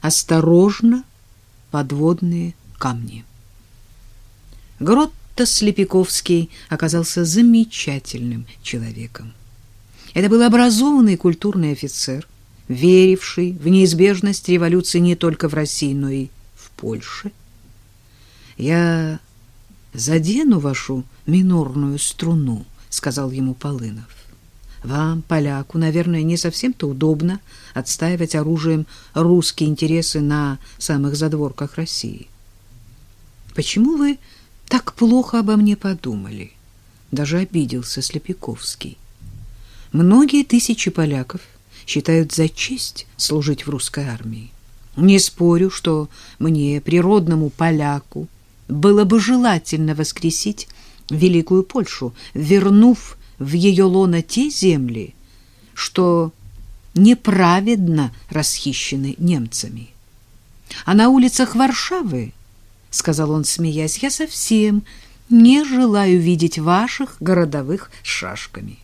осторожно подводные камни. Гротто Слепиковский оказался замечательным человеком. Это был образованный культурный офицер, веривший в неизбежность революции не только в России, но и в Польше. Я задену вашу минорную струну, сказал ему Полынов. Вам, поляку, наверное, не совсем-то удобно отстаивать оружием русские интересы на самых задворках России. Почему вы так плохо обо мне подумали? Даже обиделся Слепиковский. Многие тысячи поляков считают за честь служить в русской армии. Не спорю, что мне, природному поляку, было бы желательно воскресить Великую Польшу, вернув в ее лоно те земли, что неправедно расхищены немцами. А на улицах Варшавы, — сказал он, смеясь, — я совсем не желаю видеть ваших городовых шашками.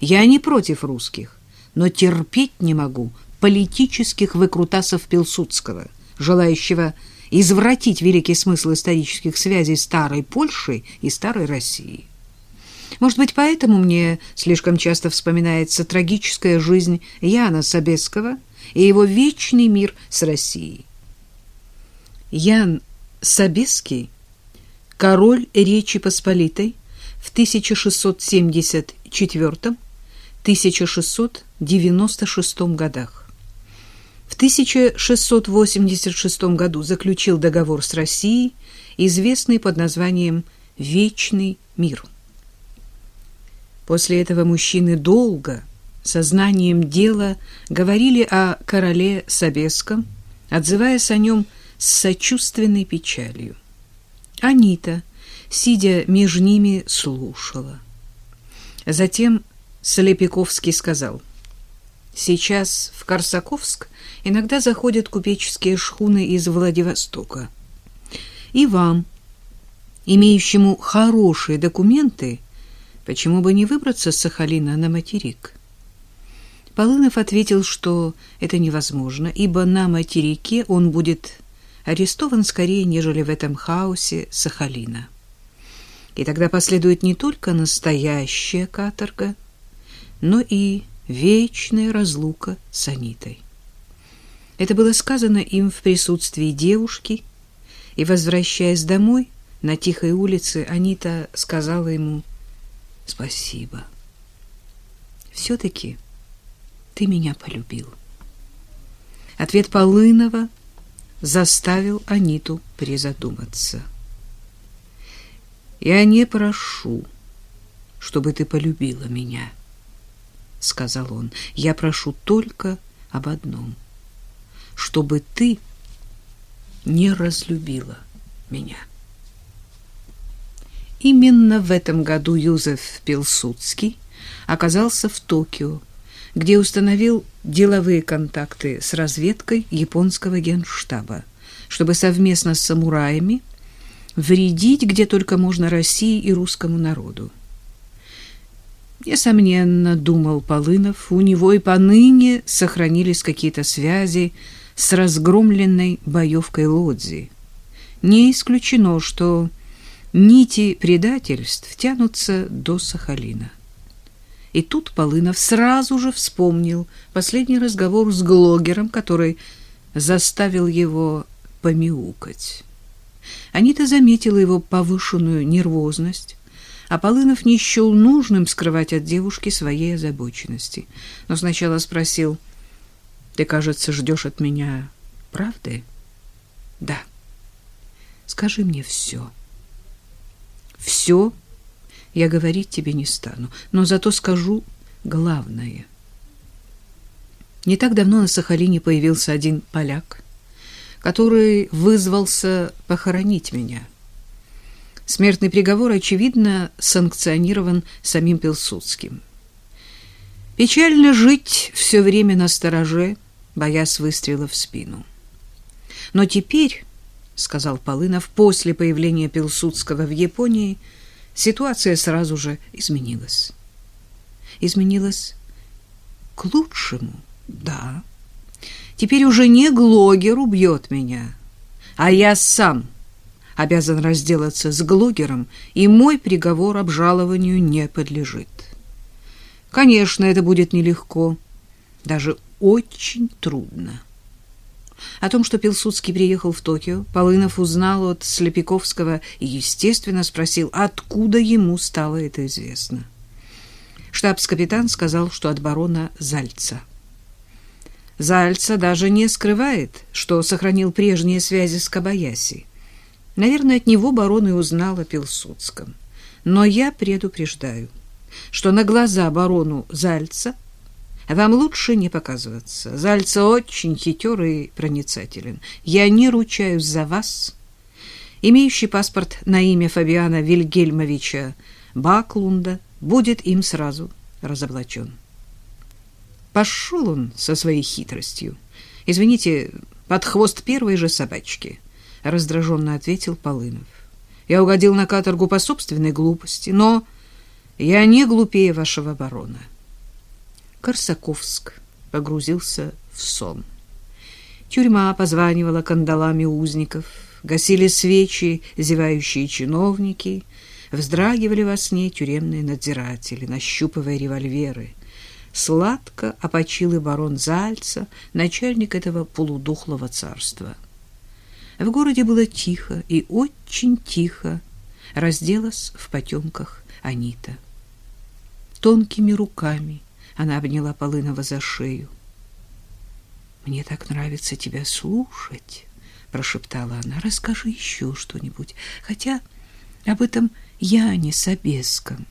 Я не против русских, но терпеть не могу политических выкрутасов Пилсудского, желающего извратить великий смысл исторических связей старой Польши и старой России. Может быть, поэтому мне слишком часто вспоминается трагическая жизнь Яна Собесского и его вечный мир с Россией. Ян Собесский, король Речи Посполитой в 1674-1696 годах. В 1686 году заключил договор с Россией, известный под названием «Вечный мир». После этого мужчины долго, сознанием дела, говорили о короле Собеском, отзываясь о нем с сочувственной печалью. Анита, сидя между ними, слушала. Затем Солепиковский сказал, «Сейчас в Корсаковск иногда заходят купеческие шхуны из Владивостока. И вам, имеющему хорошие документы, Почему бы не выбраться с Сахалина на материк? Полынов ответил, что это невозможно, ибо на материке он будет арестован скорее, нежели в этом хаосе Сахалина. И тогда последует не только настоящая каторга, но и вечная разлука с Анитой. Это было сказано им в присутствии девушки, и, возвращаясь домой, на тихой улице Анита сказала ему Спасибо. Все-таки ты меня полюбил. Ответ Полынова заставил Аниту призадуматься. «Я не прошу, чтобы ты полюбила меня», — сказал он. «Я прошу только об одном, чтобы ты не разлюбила меня». Именно в этом году Юзеф Пилсудский оказался в Токио, где установил деловые контакты с разведкой японского генштаба, чтобы совместно с самураями вредить где только можно России и русскому народу. Несомненно, думал Полынов, у него и поныне сохранились какие-то связи с разгромленной боевкой Лодзи. Не исключено, что нити предательств тянутся до Сахалина. И тут Полынов сразу же вспомнил последний разговор с Глогером, который заставил его помяукать. Анита заметила его повышенную нервозность, а Полынов не счел нужным скрывать от девушки своей озабоченности. Но сначала спросил, «Ты, кажется, ждешь от меня правды?» «Да. Скажи мне все». Все я говорить тебе не стану, но зато скажу главное. Не так давно на Сахалине появился один поляк, который вызвался похоронить меня. Смертный приговор, очевидно, санкционирован самим Пилсудским. Печально жить все время на стороже, боясь выстрела в спину. Но теперь сказал Полынов, после появления Пилсудского в Японии ситуация сразу же изменилась. Изменилась к лучшему, да. Теперь уже не Глогер убьет меня, а я сам обязан разделаться с Глогером, и мой приговор обжалованию не подлежит. Конечно, это будет нелегко, даже очень трудно. О том, что Пилсудский приехал в Токио, Полынов узнал от Слепиковского и, естественно, спросил, откуда ему стало это известно. Штабс-капитан сказал, что от барона Зальца. Зальца даже не скрывает, что сохранил прежние связи с Кабаяси. Наверное, от него барон и узнал о Пилсудском. Но я предупреждаю, что на глаза барону Зальца – вам лучше не показываться. Зальца очень хитер и проницателен. Я не ручаюсь за вас. Имеющий паспорт на имя Фабиана Вильгельмовича Баклунда будет им сразу разоблачен. Пошел он со своей хитростью. Извините, под хвост первой же собачки, раздраженно ответил Полынов. Я угодил на каторгу по собственной глупости, но я не глупее вашего барона. Корсаковск погрузился в сон. Тюрьма позванивала кандалами узников, гасили свечи зевающие чиновники, вздрагивали во сне тюремные надзиратели, нащупывая револьверы. Сладко опочил и барон Зальца, начальник этого полудухлого царства. В городе было тихо и очень тихо разделась в потемках Анита. Тонкими руками она обняла Полынова за шею. «Мне так нравится тебя слушать», — прошептала она. «Расскажи еще что-нибудь, хотя об этом я не Собеском».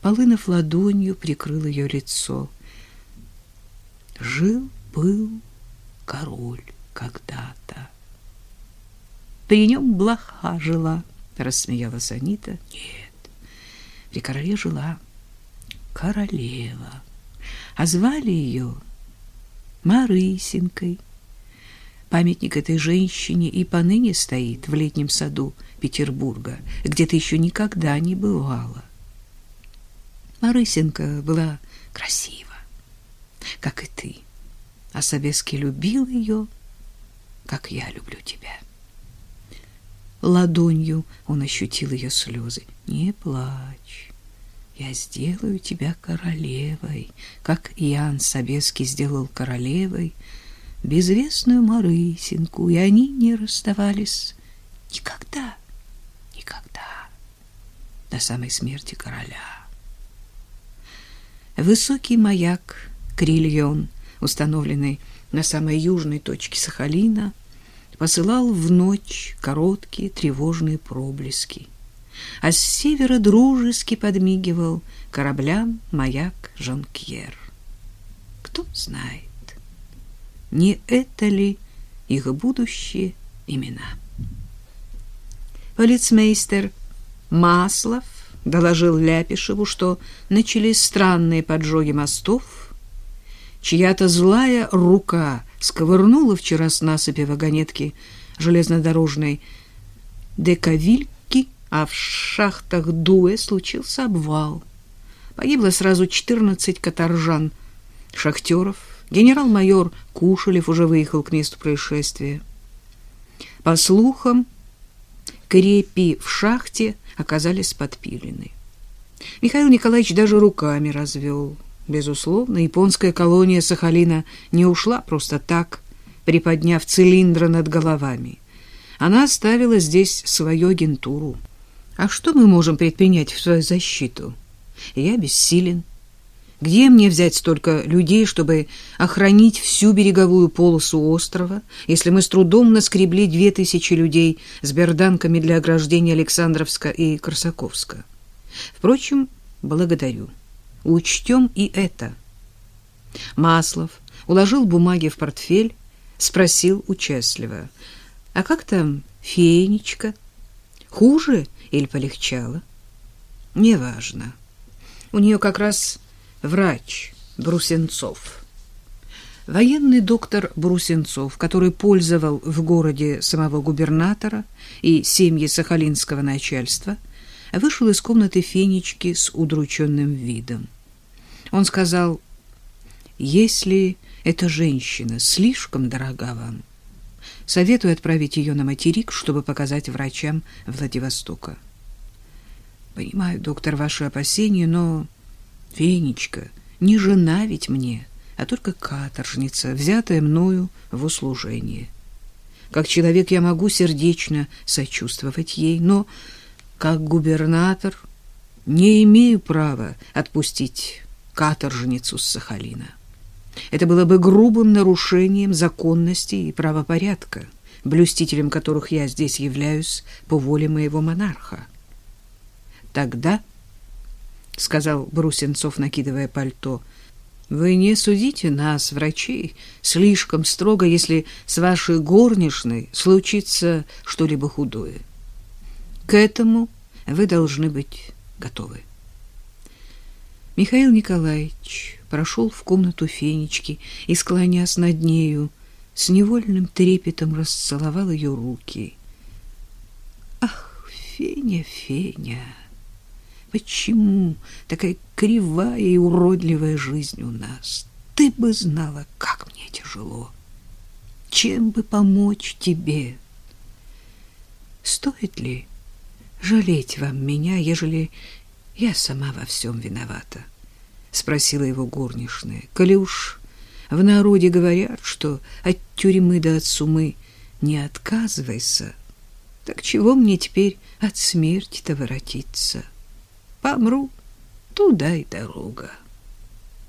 Полынов ладонью прикрыл ее лицо. Жил-был король когда-то. При нем блоха жила, — рассмеялась Анита. Нет, при короле жила королева, а звали ее Марысенькой. Памятник этой женщине и поныне стоит в летнем саду Петербурга, где ты еще никогда не бывала. Марысенька была красива, как и ты, а Собеский любил ее, как я люблю тебя. Ладонью он ощутил ее слезы. «Не плачь, я сделаю тебя королевой, как Иоанн Собеский сделал королевой безвестную Марысинку, и они не расставались никогда, никогда, до самой смерти короля. Высокий маяк Крильон, установленный на самой южной точке Сахалина, посылал в ночь короткие тревожные проблески — а с севера дружески подмигивал кораблям маяк Жонкьер. Кто знает, не это ли их будущие имена? Полицмейстер Маслов доложил Ляпишеву, что начались странные поджоги мостов, чья-то злая рука сковырнула вчера с насыпи вагонетки железнодорожной Декавиль а в шахтах Дуэ случился обвал. Погибло сразу 14 каторжан, шахтеров. Генерал-майор Кушелев уже выехал к месту происшествия. По слухам, крепи в шахте оказались подпилены. Михаил Николаевич даже руками развел. Безусловно, японская колония Сахалина не ушла просто так, приподняв цилиндра над головами. Она оставила здесь свою агентуру. А что мы можем предпринять в свою защиту? Я бессилен. Где мне взять столько людей, чтобы охранить всю береговую полосу острова, если мы с трудом наскребли две тысячи людей с берданками для ограждения Александровска и Корсаковска? Впрочем, благодарю. Учтем и это. Маслов уложил бумаги в портфель, спросил участливо. «А как там феечка? Хуже или полегчало? Неважно. У нее как раз врач Брусенцов. Военный доктор Брусенцов, который пользовал в городе самого губернатора и семьи сахалинского начальства, вышел из комнаты Фенечки с удрученным видом. Он сказал, «Если Эта женщина слишком дорога вам. Советую отправить ее на материк, чтобы показать врачам Владивостока. Понимаю, доктор, ваши опасения, но... Фенечка, не жена ведь мне, а только каторжница, взятая мною в услужение. Как человек я могу сердечно сочувствовать ей, но как губернатор не имею права отпустить каторжницу с Сахалина. Это было бы грубым нарушением законности и правопорядка, блюстителем которых я здесь являюсь по воле моего монарха. Тогда, — сказал Брусенцов, накидывая пальто, — вы не судите нас, врачей, слишком строго, если с вашей горничной случится что-либо худое. К этому вы должны быть готовы. Михаил Николаевич прошел в комнату Фенечки и, склонясь над нею, с невольным трепетом расцеловал ее руки. «Ах, Феня, Феня, почему такая кривая и уродливая жизнь у нас? Ты бы знала, как мне тяжело. Чем бы помочь тебе? Стоит ли жалеть вам меня, ежели я сама во всем виновата? — спросила его горничная. — Коли уж в народе говорят, что от тюрьмы до от сумы не отказывайся, так чего мне теперь от смерти-то воротиться? Помру, туда и дорога.